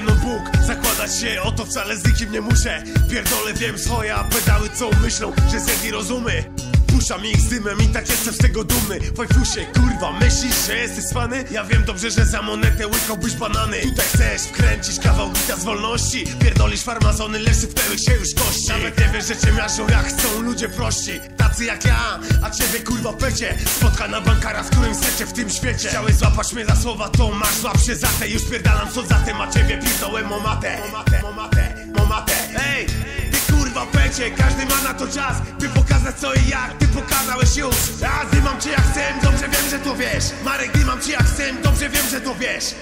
Bóg. Zakładać się o to wcale z nikim nie muszę. Pierdolę wiem swoje, a pedały co myślą Że zjedli rozumy Puszczam ich z dymem i tak jestem z tego dumny. Fajfusie, kurwa, myślisz, że jesteś spany? Ja wiem dobrze, że za monetę łykałbyś banany. Tutaj chcesz wkręcić kawał gita z wolności. Pierdolisz farmazony, lecz sypnęły się już kości. Nawet nie wiesz, że cię jak chcą ludzie prości. Tacy jak ja, a ciebie kurwa pecie. Spotka na bankara, w którym secie w tym świecie. Chciałeś złapać mnie za słowa, to masz złap się za te. Już pierdalam co za tym, a ciebie pistołem o matę O matę, o matę, o matę Ej, ty kurwa pecie, każdy ma na to czas. By pokazać co i jak, ty pokazałeś już. A dymam cię jak chcę, dobrze wiem, że to wiesz. Marek, dymam cię jak chcę, dobrze wiem, że to wiesz